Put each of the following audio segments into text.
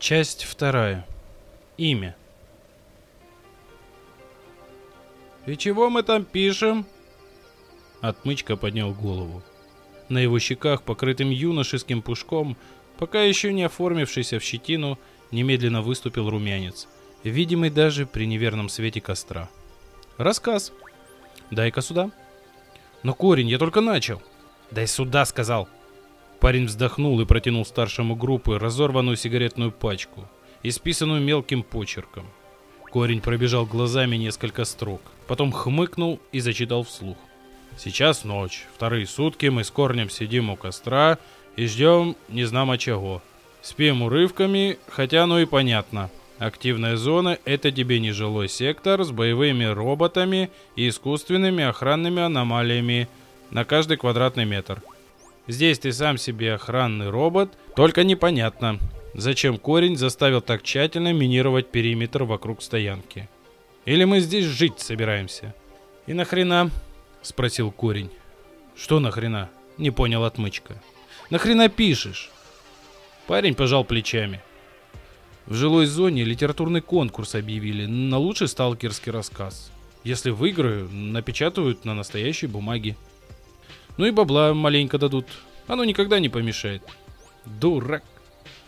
Часть вторая. Имя. «И чего мы там пишем?» Отмычка поднял голову. На его щеках, покрытым юношеским пушком, пока еще не оформившийся в щетину, немедленно выступил румянец, видимый даже при неверном свете костра. «Рассказ. Дай-ка сюда». «Но корень, я только начал». «Дай сюда», — сказал. Парень вздохнул и протянул старшему группы разорванную сигаретную пачку, исписанную мелким почерком. Корень пробежал глазами несколько строк, потом хмыкнул и зачитал вслух. «Сейчас ночь. Вторые сутки мы с корнем сидим у костра и ждем не знамо чего. Спим урывками, хотя ну и понятно. Активная зона — это тебе не жилой сектор с боевыми роботами и искусственными охранными аномалиями на каждый квадратный метр. Здесь ты сам себе охранный робот, только непонятно, зачем корень заставил так тщательно минировать периметр вокруг стоянки. Или мы здесь жить собираемся? И нахрена? Спросил корень. Что нахрена? Не понял отмычка. Нахрена пишешь? Парень пожал плечами. В жилой зоне литературный конкурс объявили на лучший сталкерский рассказ. Если выиграю, напечатают на настоящей бумаге. Ну и бабла маленько дадут. Оно никогда не помешает. Дурак,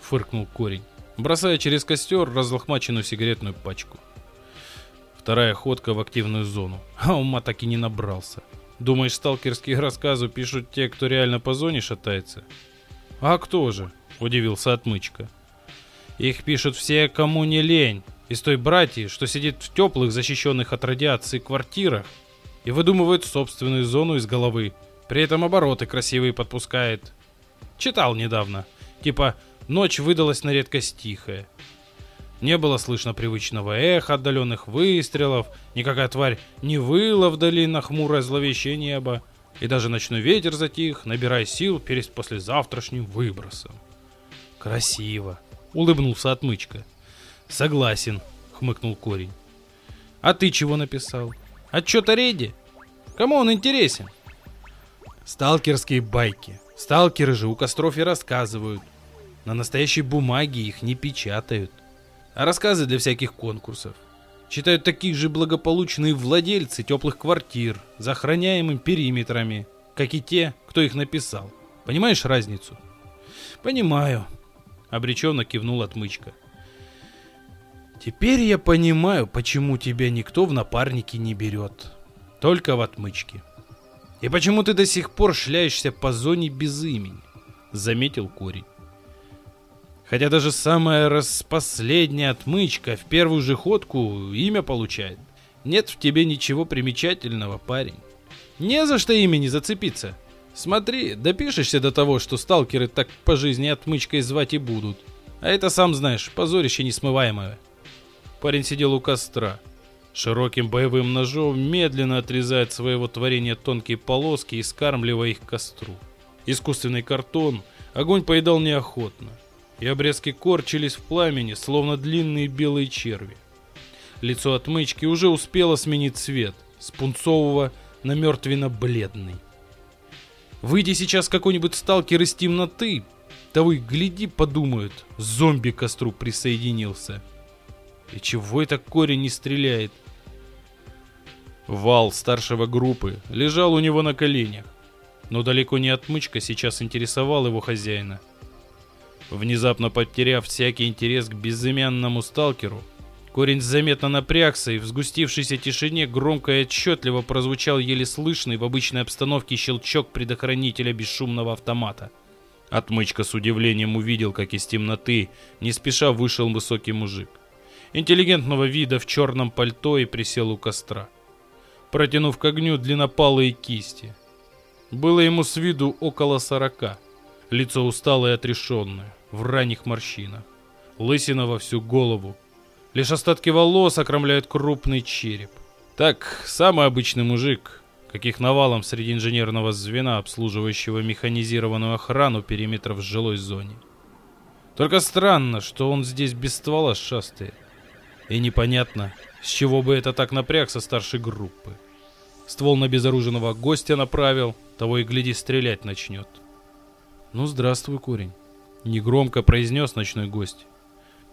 фыркнул корень, бросая через костер разлохмаченную сигаретную пачку. Вторая ходка в активную зону. А ума так и не набрался. Думаешь, сталкерские рассказы пишут те, кто реально по зоне шатается? А кто же? Удивился отмычка. Их пишут все, кому не лень. Из той братьи, что сидит в теплых, защищенных от радиации квартирах и выдумывает собственную зону из головы, при этом обороты красивые подпускает. Читал недавно. Типа, ночь выдалась на редкость тихая. Не было слышно привычного эха отдаленных выстрелов, никакая тварь не выла вдали на хмурое зловещее небо, и даже ночной ветер затих, набирая сил перед послезавтрашним выбросом. «Красиво!» — улыбнулся отмычка. «Согласен», — хмыкнул корень. «А ты чего написал? Отчет о рейде? Кому он интересен?» Сталкерские байки. Сталкеры же у костров и рассказывают. На настоящей бумаге их не печатают. А рассказы для всяких конкурсов. Читают такие же благополучные владельцы теплых квартир за охраняемыми периметрами, как и те, кто их написал. Понимаешь разницу? Понимаю. Обреченно кивнул отмычка. Теперь я понимаю, почему тебя никто в напарники не берет. Только в отмычке. «И почему ты до сих пор шляешься по зоне без имени?» — заметил Корень. Хотя даже самая распоследняя отмычка в первую же ходку имя получает. Нет в тебе ничего примечательного, парень. Не за что имени зацепиться. Смотри, допишешься до того, что сталкеры так по жизни отмычкой звать и будут. А это, сам знаешь, позорище несмываемое. Парень сидел у костра, Широким боевым ножом медленно отрезает своего творения тонкие полоски и скармливая их костру. Искусственный картон огонь поедал неохотно, и обрезки корчились в пламени, словно длинные белые черви. Лицо отмычки уже успело сменить цвет с пунцового на мертвенно-бледный. Выйди сейчас какой-нибудь сталкер из темноты, того и гляди, подумают, зомби к костру присоединился. И чего это корень не стреляет? Вал старшего группы лежал у него на коленях, но далеко не отмычка сейчас интересовал его хозяина. Внезапно потеряв всякий интерес к безымянному сталкеру, корень заметно напрягся и в сгустившейся тишине громко и отчетливо прозвучал еле слышный в обычной обстановке щелчок предохранителя бесшумного автомата. Отмычка с удивлением увидел, как из темноты не спеша вышел высокий мужик. Интеллигентного вида в черном пальто и присел у костра протянув к огню длиннопалые кисти. Было ему с виду около сорока. Лицо усталое и отрешенное, в ранних морщинах. Лысина во всю голову. Лишь остатки волос окромляют крупный череп. Так, самый обычный мужик, каких навалом среди инженерного звена, обслуживающего механизированную охрану периметров в жилой зоне. Только странно, что он здесь без ствола шастает. И непонятно, с чего бы это так напрягся старшей группы. Ствол на безоруженного гостя направил, того и гляди стрелять начнет. «Ну, здравствуй, курень», — негромко произнес ночной гость.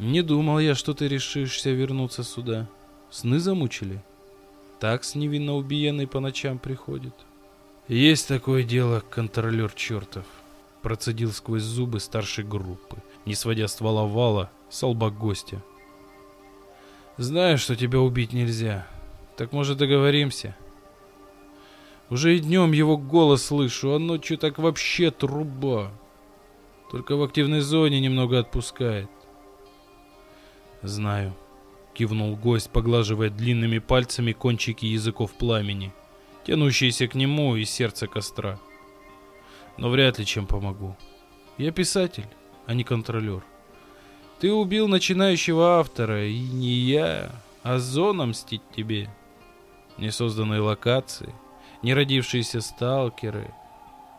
Не думал я, что ты решишься вернуться сюда. Сны замучили? Так с невинно убиенной по ночам приходит. Есть такое дело, контролер чертов. Процедил сквозь зубы старшей группы, не сводя ствола вала с лба гостя. Знаю, что тебя убить нельзя. Так может договоримся? Уже и днем его голос слышу, а ночью так вообще труба. Только в активной зоне немного отпускает. Знаю, кивнул гость, поглаживая длинными пальцами кончики языков пламени, тянущиеся к нему из сердца костра. Но вряд ли чем помогу. Я писатель, а не контролер. Ты убил начинающего автора, и не я, а зона мстить тебе. Несозданные локации, не родившиеся сталкеры,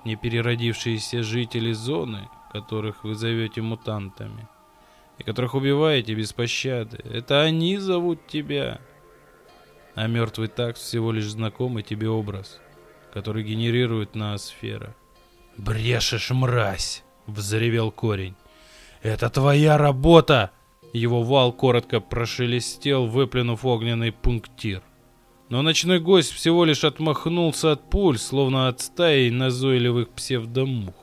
не переродившиеся жители зоны, которых вы зовете мутантами — и которых убиваете без пощады. Это они зовут тебя. А мертвый такт всего лишь знакомый тебе образ, который генерирует ноосфера. «Брешешь, мразь!» — взревел корень. «Это твоя работа!» Его вал коротко прошелестел, выплюнув огненный пунктир. Но ночной гость всего лишь отмахнулся от пуль, словно от стаи назойливых псевдомух.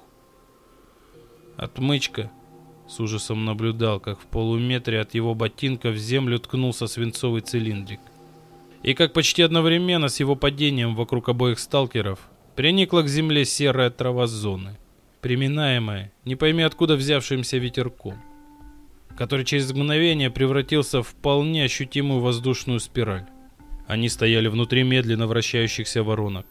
Отмычка с ужасом наблюдал, как в полуметре от его ботинка в землю ткнулся свинцовый цилиндрик. И как почти одновременно с его падением вокруг обоих сталкеров приникла к земле серая трава зоны, приминаемая, не пойми откуда взявшимся ветерком, который через мгновение превратился в вполне ощутимую воздушную спираль. Они стояли внутри медленно вращающихся воронок.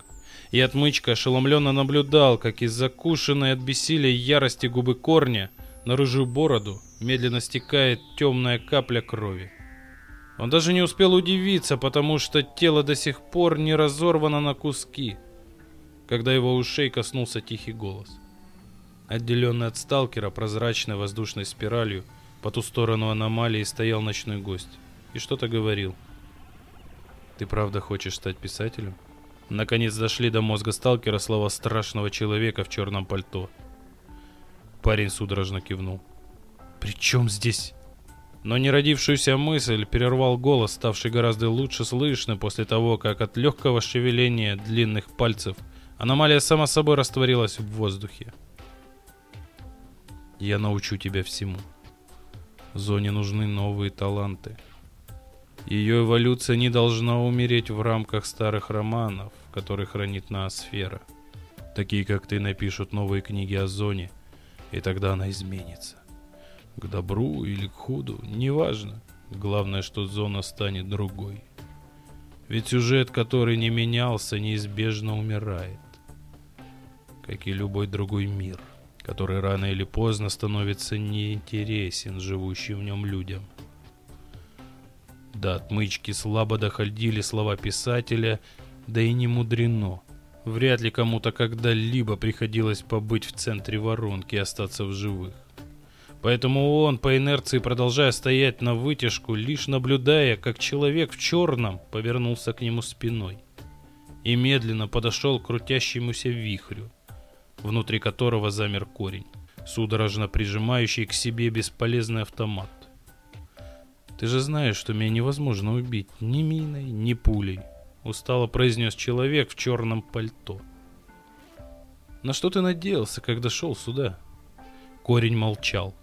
И отмычка ошеломленно наблюдал, как из закушенной от бессилия ярости губы корня на рыжую бороду медленно стекает темная капля крови. Он даже не успел удивиться, потому что тело до сих пор не разорвано на куски, когда его ушей коснулся тихий голос. Отделенный от сталкера прозрачной воздушной спиралью, по ту сторону аномалии стоял ночной гость и что-то говорил. «Ты правда хочешь стать писателем?» Наконец дошли до мозга сталкера слова страшного человека в черном пальто – Парень судорожно кивнул. «При чем здесь?» Но неродившуюся мысль перервал голос, ставший гораздо лучше слышно после того, как от легкого шевеления длинных пальцев аномалия сама собой растворилась в воздухе. «Я научу тебя всему. Зоне нужны новые таланты. Ее эволюция не должна умереть в рамках старых романов, которые хранит ноосфера. Такие, как ты, напишут новые книги о Зоне, и тогда она изменится. К добру или к худу, неважно. Главное, что зона станет другой. Ведь сюжет, который не менялся, неизбежно умирает. Как и любой другой мир, который рано или поздно становится неинтересен живущим в нем людям. До отмычки слабо доходили слова писателя, да и не мудрено. Вряд ли кому-то когда-либо приходилось побыть в центре воронки и остаться в живых. Поэтому он, по инерции продолжая стоять на вытяжку, лишь наблюдая, как человек в черном повернулся к нему спиной и медленно подошел к крутящемуся вихрю, внутри которого замер корень, судорожно прижимающий к себе бесполезный автомат. «Ты же знаешь, что меня невозможно убить ни миной, ни пулей», устало произнес человек в черном пальто. На что ты надеялся, когда шел сюда? Корень молчал.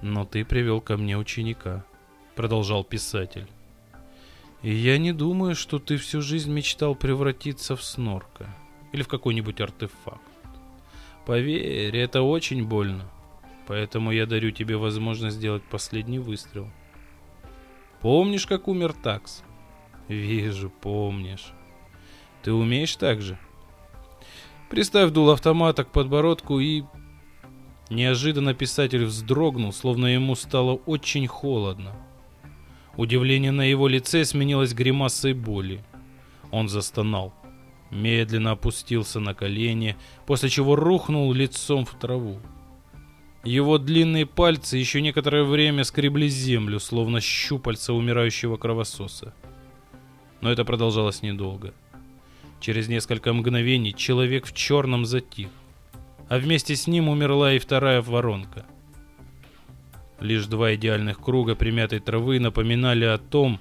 Но ты привел ко мне ученика, продолжал писатель. И я не думаю, что ты всю жизнь мечтал превратиться в снорка или в какой-нибудь артефакт. Поверь, это очень больно. Поэтому я дарю тебе возможность сделать последний выстрел. Помнишь, как умер Такс? Вижу, помнишь. Ты умеешь так же? Приставь дул автомата к подбородку и... Неожиданно писатель вздрогнул, словно ему стало очень холодно. Удивление на его лице сменилось гримасой боли. Он застонал. Медленно опустился на колени, после чего рухнул лицом в траву. Его длинные пальцы еще некоторое время скребли землю, словно щупальца умирающего кровососа. Но это продолжалось недолго. Через несколько мгновений человек в черном затих, а вместе с ним умерла и вторая воронка. Лишь два идеальных круга примятой травы напоминали о том,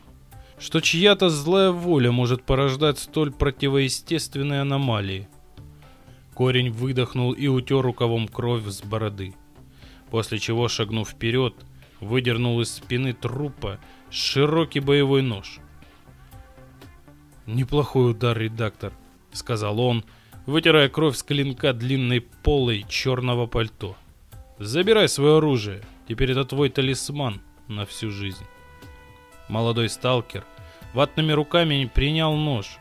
что чья-то злая воля может порождать столь противоестественные аномалии. Корень выдохнул и утер рукавом кровь с бороды, после чего, шагнув вперед, выдернул из спины трупа широкий боевой нож. «Неплохой удар, редактор», — сказал он, вытирая кровь с клинка длинной полой черного пальто. «Забирай свое оружие, теперь это твой талисман на всю жизнь». Молодой сталкер ватными руками принял нож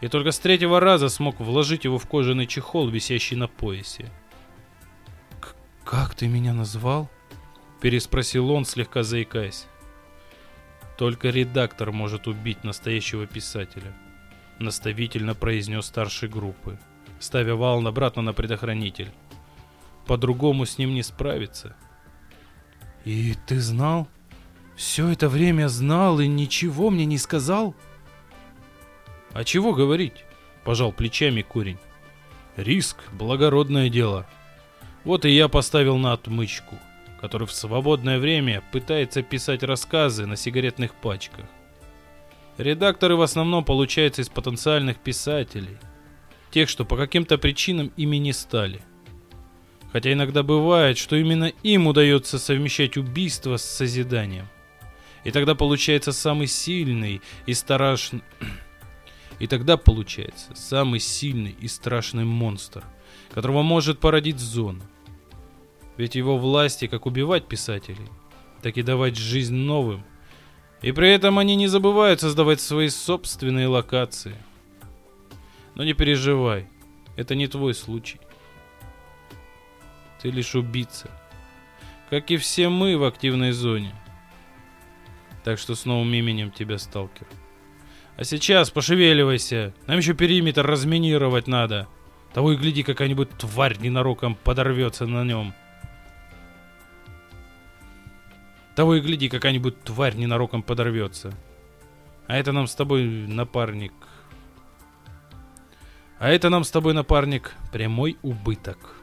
и только с третьего раза смог вложить его в кожаный чехол, висящий на поясе. «Как ты меня назвал?» — переспросил он, слегка заикаясь. «Только редактор может убить настоящего писателя», — наставительно произнес старший группы, ставя вал обратно на предохранитель. «По-другому с ним не справиться». «И ты знал?» Все это время знал и ничего мне не сказал? А чего говорить? Пожал плечами курень. Риск — благородное дело. Вот и я поставил на отмычку, который в свободное время пытается писать рассказы на сигаретных пачках. Редакторы в основном получаются из потенциальных писателей, тех, что по каким-то причинам ими не стали. Хотя иногда бывает, что именно им удается совмещать убийство с созиданием. И тогда получается самый сильный и страшный... И тогда получается самый сильный и страшный монстр, которого может породить зона. Ведь его власти как убивать писателей, так и давать жизнь новым. И при этом они не забывают создавать свои собственные локации. Но не переживай, это не твой случай. Ты лишь убийца. Как и все мы в активной зоне. Так что с новым именем тебя, сталкер. А сейчас пошевеливайся. Нам еще периметр разминировать надо. Того и гляди, какая-нибудь тварь ненароком подорвется на нем. Того и гляди, какая-нибудь тварь ненароком подорвется. А это нам с тобой, напарник... А это нам с тобой, напарник, прямой убыток.